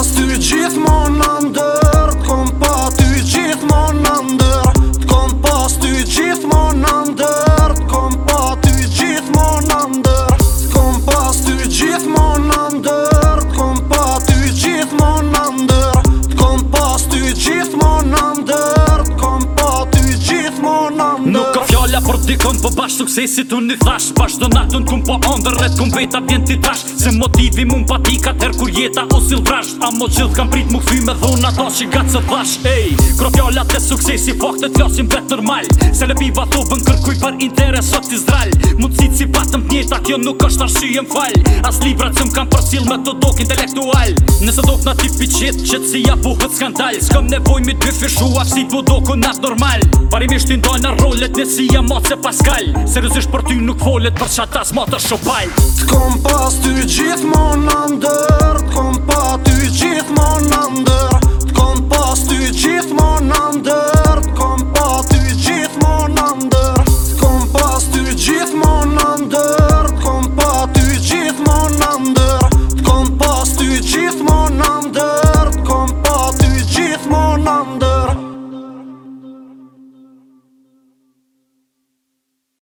pas ty gjithmonë në ndër Të kom pa ty gjithmonë në ndër Të pas ty gjithmonë në ndër Të pa ty gjithmonë në ndër Të pas ty gjithmonë në ndër Të pa ty gjithmonë në ndër për dikon për po bashkë suksesit unë një thash Bashkë do natën kumë po ndër dhe kumë veta vjen ti trash Se motivi mund pa ti ka tërë kur jeta o si lvrash A mo qëllë kam prit mu këthy me dhona ta që ga të thash Ej, kro fjallat dhe suksesi fakte po të fjasim vetë nërmal Se le biva to bën kërkuj par interesot t'i zdral Mundësit si patëm t'njeta kjo nuk është arshyjem fal As libra që më kam përsil me të dok intelektual Nëse do t'na tipi qitë, qitë si ja buhët skandal S'kam nevoj mi dy fishu, si t'vo do nas normal Parimisht t'i ndojnë në rollet, në si ja atë se paskal Seriosisht për ty nuk folet, për qatas ma shopaj T'kom pas ty gjithmon në ndër